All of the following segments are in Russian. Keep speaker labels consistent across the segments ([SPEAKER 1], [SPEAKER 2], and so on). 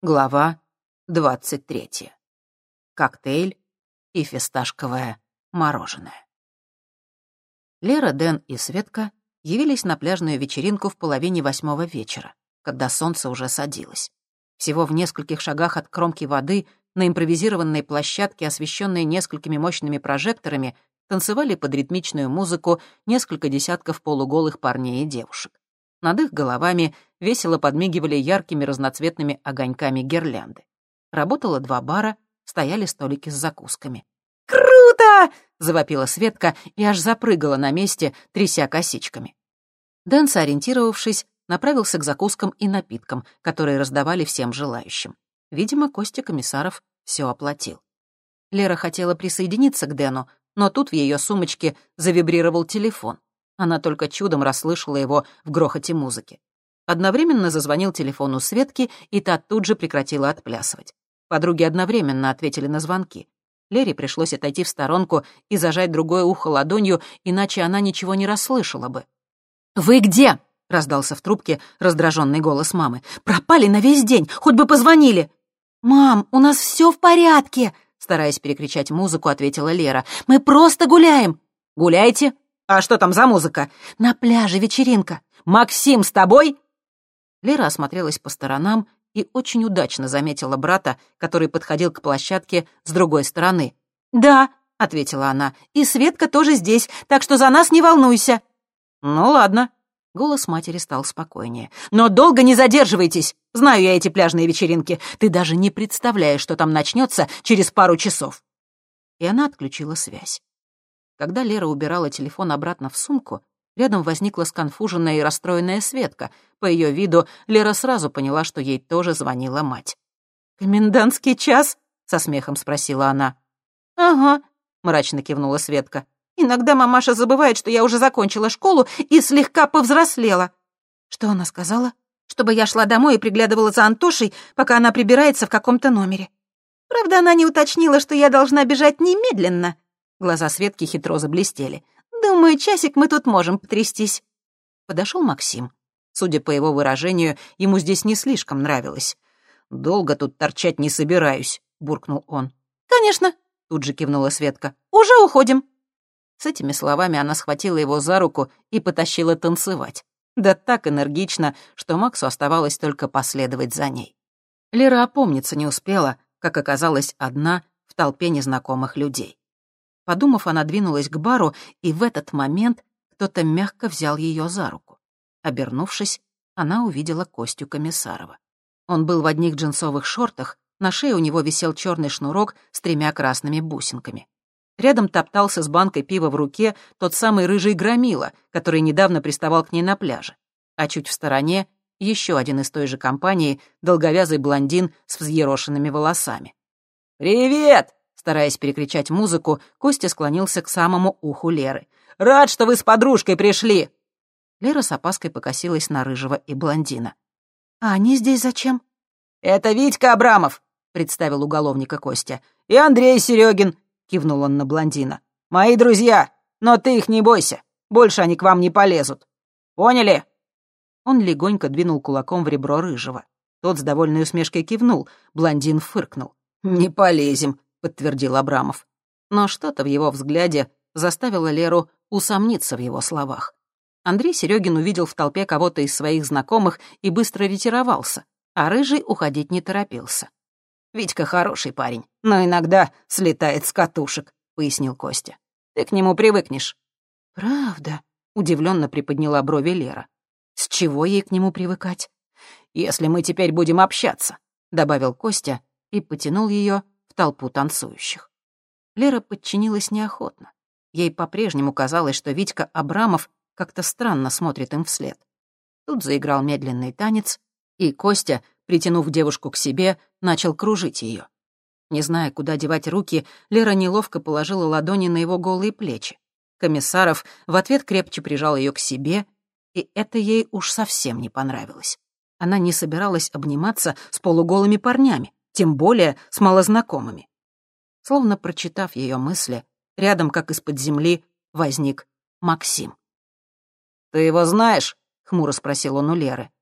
[SPEAKER 1] Глава 23. Коктейль и фисташковое мороженое. Лера, Дэн и Светка явились на пляжную вечеринку в половине восьмого вечера, когда солнце уже садилось. Всего в нескольких шагах от кромки воды на импровизированной площадке, освещенной несколькими мощными прожекторами, танцевали под ритмичную музыку несколько десятков полуголых парней и девушек. Над их головами весело подмигивали яркими разноцветными огоньками гирлянды. Работало два бара, стояли столики с закусками.
[SPEAKER 2] «Круто!»
[SPEAKER 1] — завопила Светка и аж запрыгала на месте, тряся косичками. Дэн, сориентировавшись, направился к закускам и напиткам, которые раздавали всем желающим. Видимо, Костя Комиссаров все оплатил. Лера хотела присоединиться к Дэну, но тут в ее сумочке завибрировал телефон. Она только чудом расслышала его в грохоте музыки. Одновременно зазвонил телефон у Светки, и та тут же прекратила отплясывать. Подруги одновременно ответили на звонки. Лере пришлось отойти в сторонку и зажать другое ухо ладонью, иначе она ничего не расслышала бы.
[SPEAKER 2] «Вы где?»
[SPEAKER 1] — раздался в трубке раздраженный голос мамы.
[SPEAKER 2] «Пропали на весь день, хоть бы позвонили!» «Мам, у нас все в порядке!» Стараясь перекричать музыку, ответила Лера. «Мы просто гуляем!»
[SPEAKER 1] «Гуляете? А что там за музыка?»
[SPEAKER 2] «На пляже вечеринка».
[SPEAKER 1] «Максим с тобой?» Лера осмотрелась по сторонам и очень удачно заметила брата, который подходил к площадке с другой стороны.
[SPEAKER 2] «Да», — ответила она, — «и Светка тоже здесь, так что за нас не волнуйся».
[SPEAKER 1] «Ну ладно». Голос матери стал спокойнее. «Но долго не задерживайтесь. Знаю я эти пляжные вечеринки. Ты даже не представляешь, что там начнется через пару часов». И она отключила связь. Когда Лера убирала телефон обратно в сумку, рядом возникла сконфуженная и расстроенная Светка. По ее виду Лера сразу поняла, что ей тоже звонила мать.
[SPEAKER 2] «Комендантский час?»
[SPEAKER 1] — со смехом спросила она.
[SPEAKER 2] «Ага», —
[SPEAKER 1] мрачно кивнула Светка.
[SPEAKER 2] «Иногда мамаша забывает, что я уже закончила школу и слегка повзрослела». «Что она сказала?» «Чтобы я шла домой и приглядывала за Антошей, пока она прибирается в каком-то номере. Правда, она не уточнила, что я должна бежать немедленно». Глаза Светки хитро заблестели. «Думаю, часик мы тут можем потрястись».
[SPEAKER 1] Подошел Максим. Судя по его выражению, ему здесь не слишком нравилось. «Долго тут торчать не собираюсь», — буркнул он.
[SPEAKER 2] «Конечно», — тут же кивнула Светка. «Уже уходим».
[SPEAKER 1] С этими словами она схватила его за руку и потащила танцевать. Да так энергично, что Максу оставалось только последовать за ней. Лера опомниться не успела, как оказалась одна в толпе незнакомых людей. Подумав, она двинулась к бару, и в этот момент кто-то мягко взял ее за руку. Обернувшись, она увидела Костю Комиссарова. Он был в одних джинсовых шортах, на шее у него висел черный шнурок с тремя красными бусинками. Рядом топтался с банкой пива в руке тот самый рыжий громила, который недавно приставал к ней на пляже. А чуть в стороне еще один из той же компании, долговязый блондин с взъерошенными волосами. «Привет!» Стараясь перекричать музыку, Костя склонился к самому уху Леры. «Рад, что вы с подружкой пришли!» Лера с опаской покосилась на Рыжего и блондина.
[SPEAKER 2] «А они здесь зачем?»
[SPEAKER 1] «Это Витька Абрамов», — представил уголовника Костя. «И Андрей Серегин», — кивнул он на блондина. «Мои друзья, но ты их не бойся. Больше они к вам не полезут. Поняли?» Он легонько двинул кулаком в ребро Рыжего. Тот с довольной усмешкой кивнул, блондин фыркнул. «Не полезем», — подтвердил Абрамов. Но что-то в его взгляде заставило Леру усомниться в его словах. Андрей Серегин увидел в толпе кого-то из своих знакомых и быстро ретировался, а Рыжий уходить не торопился. «Витька хороший парень, но иногда слетает с катушек», — пояснил Костя. «Ты к нему привыкнешь».
[SPEAKER 2] «Правда?»
[SPEAKER 1] — удивленно приподняла брови Лера. «С чего ей к нему привыкать?» «Если мы теперь будем общаться», — добавил Костя и потянул ее толпу танцующих. Лера подчинилась неохотно. Ей по-прежнему казалось, что Витька Абрамов как-то странно смотрит им вслед. Тут заиграл медленный танец, и Костя, притянув девушку к себе, начал кружить ее. Не зная, куда девать руки, Лера неловко положила ладони на его голые плечи. Комиссаров в ответ крепче прижал ее к себе, и это ей уж совсем не понравилось. Она не собиралась обниматься с полуголыми парнями тем более с малознакомыми. Словно прочитав ее мысли, рядом, как из-под земли, возник Максим. «Ты его знаешь?» — хмуро спросил он у Леры.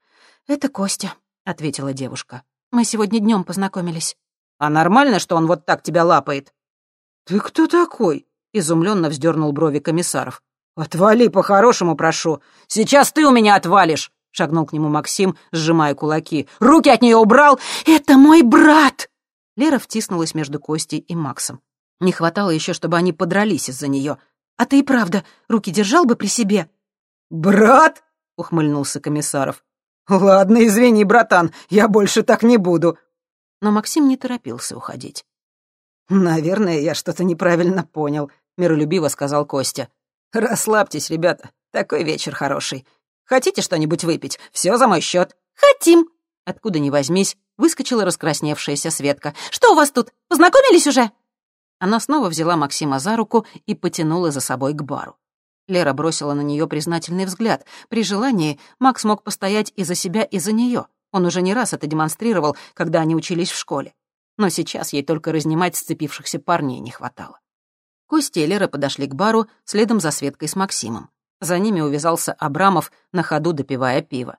[SPEAKER 2] «Это Костя», —
[SPEAKER 1] ответила девушка.
[SPEAKER 2] Мы сегодня днем познакомились».
[SPEAKER 1] «А нормально, что он вот так тебя лапает?» «Ты кто такой?» — изумленно вздернул брови комиссаров. «Отвали по-хорошему, прошу. Сейчас ты у меня отвалишь!» — шагнул к нему Максим, сжимая кулаки. «Руки от нее убрал! Это мой брат!» Лера втиснулась между Костей и Максом. Не хватало еще, чтобы они подрались из-за нее.
[SPEAKER 2] «А ты и правда руки держал бы при себе?»
[SPEAKER 1] «Брат?» — ухмыльнулся комиссаров. «Ладно, извини, братан, я больше так не буду». Но Максим не торопился уходить. «Наверное, я что-то неправильно понял», — миролюбиво сказал Костя. «Расслабьтесь, ребята, такой вечер хороший. Хотите что-нибудь выпить? Все за мой счет.
[SPEAKER 2] «Хотим!»
[SPEAKER 1] Откуда ни возьмись, выскочила раскрасневшаяся Светка.
[SPEAKER 2] «Что у вас тут? Познакомились уже?»
[SPEAKER 1] Она снова взяла Максима за руку и потянула за собой к бару. Лера бросила на нее признательный взгляд. При желании Макс мог постоять и за себя, и за нее. Он уже не раз это демонстрировал, когда они учились в школе. Но сейчас ей только разнимать сцепившихся парней не хватало. Костя и Лера подошли к бару следом за Светкой с Максимом. За ними увязался Абрамов, на ходу допивая пиво.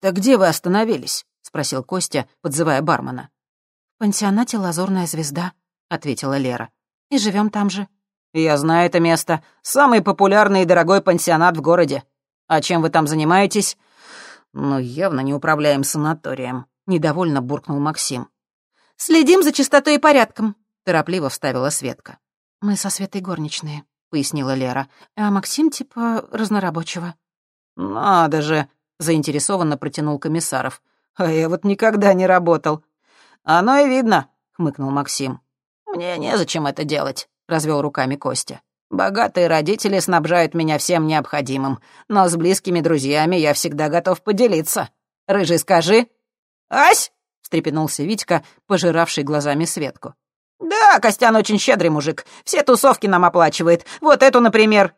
[SPEAKER 1] «Так где вы остановились?» — спросил Костя, подзывая бармена.
[SPEAKER 2] «В пансионате «Лазурная звезда», — ответила Лера. «И живем там же».
[SPEAKER 1] «Я знаю это место. Самый популярный и дорогой пансионат в городе. А чем вы там занимаетесь?» «Ну, явно не управляем санаторием», — недовольно буркнул Максим.
[SPEAKER 2] «Следим за чистотой и порядком», —
[SPEAKER 1] торопливо вставила Светка.
[SPEAKER 2] «Мы со Светой горничные», — пояснила Лера. «А Максим типа разнорабочего».
[SPEAKER 1] «Надо же», — заинтересованно протянул комиссаров. «А я вот никогда не работал». «Оно и видно», — хмыкнул Максим. «Мне незачем это делать», — развел руками Костя. «Богатые родители снабжают меня всем необходимым, но с близкими друзьями я всегда готов поделиться. Рыжий, скажи». «Ась!» — встрепенулся Витька, пожиравший глазами Светку. «Да, Костян очень щедрый мужик. Все тусовки нам оплачивает. Вот эту, например».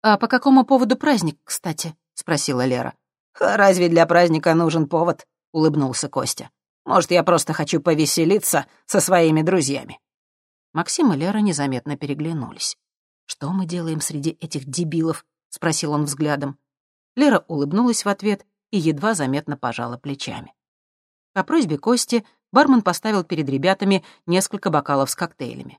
[SPEAKER 2] «А по какому поводу праздник, кстати?» — спросила Лера.
[SPEAKER 1] «А разве для праздника нужен повод?» — улыбнулся Костя. «Может, я просто хочу повеселиться со своими друзьями». Максим и Лера незаметно переглянулись. «Что мы делаем среди этих дебилов?» — спросил он взглядом. Лера улыбнулась в ответ и едва заметно пожала плечами. По просьбе Кости бармен поставил перед ребятами несколько бокалов с коктейлями.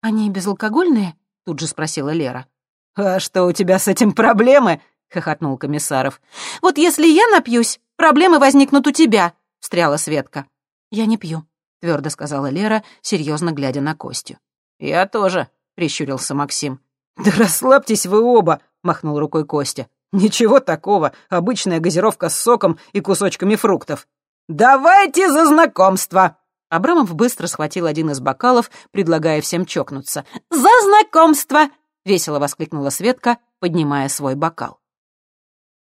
[SPEAKER 2] «Они безалкогольные?»
[SPEAKER 1] — тут же спросила Лера. «А что, у тебя с этим проблемы?» — хохотнул Комиссаров.
[SPEAKER 2] «Вот если я напьюсь, проблемы возникнут у тебя», — встряла Светка.
[SPEAKER 1] «Я не пью», — твердо сказала Лера, серьезно глядя на Костю. «Я тоже», — прищурился Максим. «Да расслабьтесь вы оба», — махнул рукой Костя. «Ничего такого, обычная газировка с соком и кусочками фруктов». «Давайте за знакомство!» Абрамов быстро схватил один из бокалов, предлагая всем чокнуться.
[SPEAKER 2] «За знакомство!» — весело воскликнула
[SPEAKER 1] Светка, поднимая свой бокал.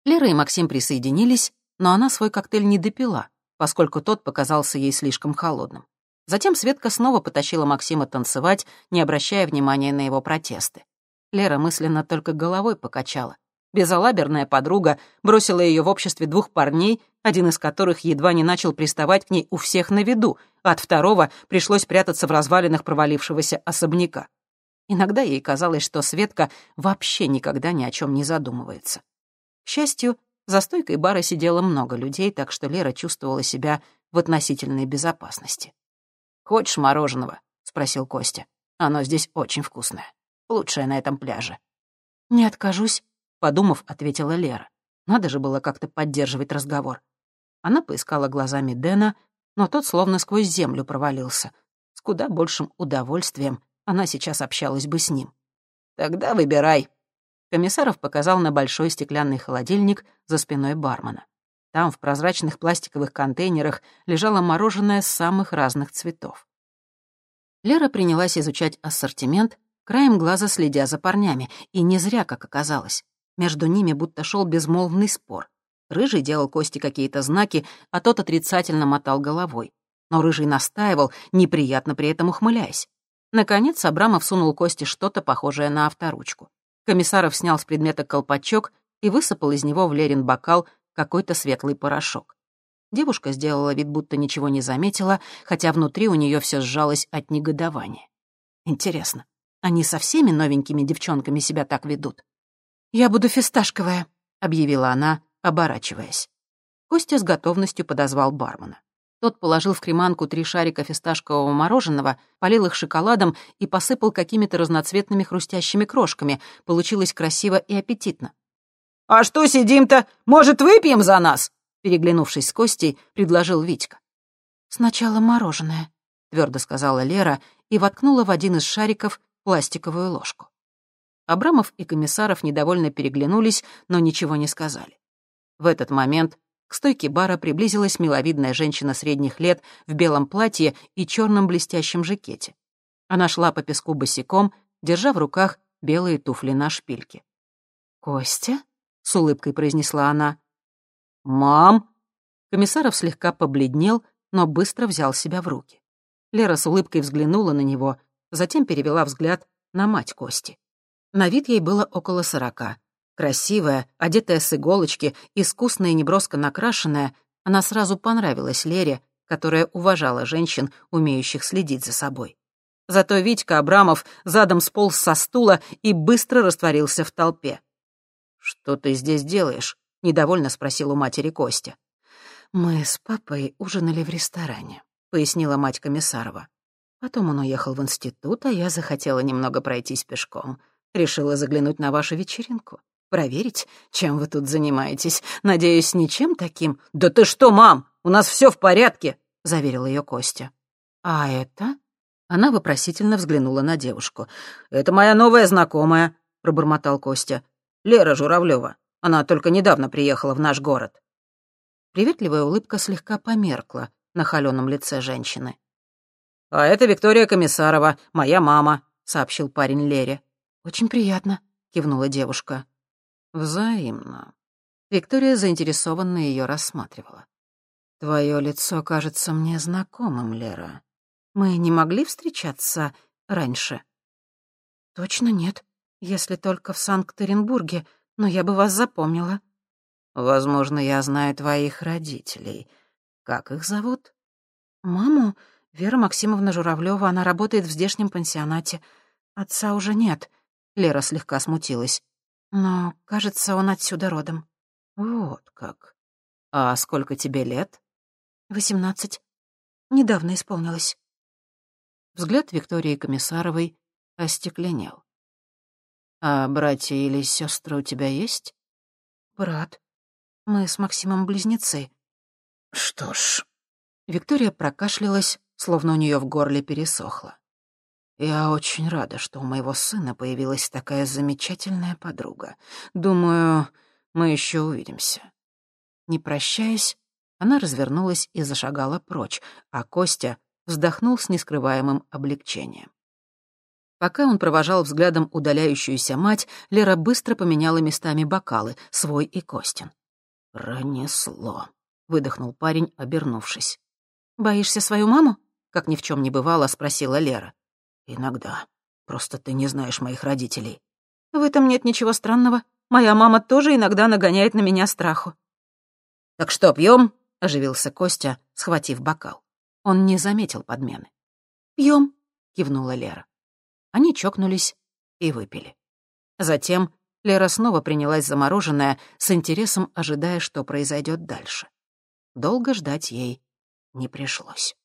[SPEAKER 1] Лера и Максим присоединились, но она свой коктейль не допила поскольку тот показался ей слишком холодным. Затем Светка снова потащила Максима танцевать, не обращая внимания на его протесты. Лера мысленно только головой покачала. Безалаберная подруга бросила ее в обществе двух парней, один из которых едва не начал приставать к ней у всех на виду, а от второго пришлось прятаться в развалинах провалившегося особняка. Иногда ей казалось, что Светка вообще никогда ни о чем не задумывается. К счастью, за стойкой бара сидело много людей, так что Лера чувствовала себя в относительной безопасности. «Хочешь мороженого?» — спросил Костя. «Оно здесь очень вкусное. Лучшее на этом пляже».
[SPEAKER 2] «Не откажусь», —
[SPEAKER 1] подумав, ответила Лера. Надо же было как-то поддерживать разговор. Она поискала глазами Дэна, но тот словно сквозь землю провалился. С куда большим удовольствием она сейчас общалась бы с ним. «Тогда выбирай», Комиссаров показал на большой стеклянный холодильник за спиной бармена. Там в прозрачных пластиковых контейнерах лежало мороженое самых разных цветов. Лера принялась изучать ассортимент, краем глаза следя за парнями, и не зря, как оказалось. Между ними будто шел безмолвный спор. Рыжий делал Кости какие-то знаки, а тот отрицательно мотал головой. Но Рыжий настаивал, неприятно при этом ухмыляясь. Наконец Абрамов сунул Кости что-то похожее на авторучку. Комиссаров снял с предмета колпачок и высыпал из него в Лерин бокал какой-то светлый порошок. Девушка сделала вид, будто ничего не заметила, хотя внутри у нее все сжалось от негодования. Интересно, они со всеми новенькими девчонками себя так ведут?
[SPEAKER 2] «Я буду фисташковая», —
[SPEAKER 1] объявила она, оборачиваясь. Костя с готовностью подозвал бармена. Тот положил в креманку три шарика фисташкового мороженого, полил их шоколадом и посыпал какими-то разноцветными хрустящими крошками. Получилось красиво и аппетитно.
[SPEAKER 3] «А что сидим-то? Может, выпьем за нас?»
[SPEAKER 1] Переглянувшись с Костей, предложил Витька.
[SPEAKER 2] «Сначала мороженое», — твердо сказала Лера и воткнула в один из шариков пластиковую ложку.
[SPEAKER 1] Абрамов и Комиссаров недовольно переглянулись, но ничего не сказали. В этот момент к стойке бара приблизилась миловидная женщина средних лет в белом платье и черном блестящем жакете. Она шла по песку босиком, держа в руках белые туфли на шпильке.
[SPEAKER 2] «Костя?» — с улыбкой произнесла она.
[SPEAKER 3] «Мам!»
[SPEAKER 1] Комиссаров слегка побледнел, но быстро взял себя в руки. Лера с улыбкой взглянула на него, затем перевела взгляд на мать Кости. На вид ей было около сорока. Красивая, одетая с иголочки, искусная и неброско накрашенная, она сразу понравилась Лере, которая уважала женщин, умеющих следить за собой. Зато Витька Абрамов задом сполз со стула и быстро растворился в толпе. «Что ты здесь делаешь?» — недовольно спросил у матери Костя.
[SPEAKER 2] «Мы с папой ужинали в ресторане», — пояснила мать Комиссарова. Потом он уехал в институт, а я захотела немного пройтись пешком. Решила заглянуть на вашу вечеринку проверить, чем вы тут занимаетесь. Надеюсь, ничем таким?»
[SPEAKER 3] «Да ты что, мам, у нас все в порядке», —
[SPEAKER 1] заверил ее Костя.
[SPEAKER 2] «А это?»
[SPEAKER 1] Она вопросительно взглянула на девушку.
[SPEAKER 3] «Это моя новая знакомая», — пробормотал Костя. «Лера Журавлева. Она только недавно приехала в наш город».
[SPEAKER 1] Приветливая улыбка слегка померкла на холеном лице женщины.
[SPEAKER 3] «А это Виктория Комиссарова, моя мама», — сообщил парень Лере.
[SPEAKER 2] «Очень приятно», —
[SPEAKER 1] кивнула девушка. «Взаимно». Виктория заинтересованно ее рассматривала. «Твое лицо кажется мне знакомым, Лера. Мы не могли встречаться раньше?»
[SPEAKER 2] «Точно нет, если только в Санкт-Петербурге, но я бы вас запомнила».
[SPEAKER 1] «Возможно, я знаю твоих родителей. Как их зовут?»
[SPEAKER 2] «Маму? Вера Максимовна Журавлева. Она работает в здешнем пансионате. Отца уже нет».
[SPEAKER 1] Лера слегка смутилась.
[SPEAKER 2] Но, кажется, он отсюда родом.
[SPEAKER 1] Вот как. А сколько тебе лет?
[SPEAKER 2] Восемнадцать. Недавно исполнилось.
[SPEAKER 1] Взгляд Виктории Комиссаровой остекленел. А братья или сестры у тебя есть?
[SPEAKER 2] Брат. Мы с Максимом близнецы.
[SPEAKER 3] Что ж...
[SPEAKER 1] Виктория прокашлялась, словно у нее в горле пересохло. Я очень рада, что у моего сына появилась такая замечательная подруга. Думаю, мы еще увидимся. Не прощаясь, она развернулась и зашагала прочь, а Костя вздохнул с нескрываемым облегчением. Пока он провожал взглядом удаляющуюся мать, Лера быстро поменяла местами бокалы, свой и Костин. «Пронесло», — выдохнул парень, обернувшись.
[SPEAKER 2] «Боишься свою маму?»
[SPEAKER 1] — как ни в чем не бывало, спросила Лера.
[SPEAKER 3] «Иногда. Просто ты не знаешь моих родителей».
[SPEAKER 2] «В этом нет ничего странного. Моя мама тоже иногда нагоняет на меня страху».
[SPEAKER 3] «Так что, пьем?
[SPEAKER 1] оживился Костя, схватив бокал. Он не заметил подмены.
[SPEAKER 2] Пьем,
[SPEAKER 1] кивнула Лера. Они чокнулись и выпили. Затем Лера снова принялась за мороженое, с интересом ожидая, что произойдет дальше. Долго ждать ей не пришлось.